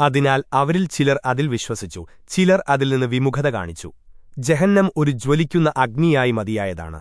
അതിനാൽ അവരിൽ ചിലർ അതിൽ വിശ്വസിച്ചു ചിലർ അതിൽ നിന്ന് വിമുഖത കാണിച്ചു. ജഹന്നം ഒരു ജ്വലിക്കുന്ന അഗ്നിയായി മതിയായതാണ്.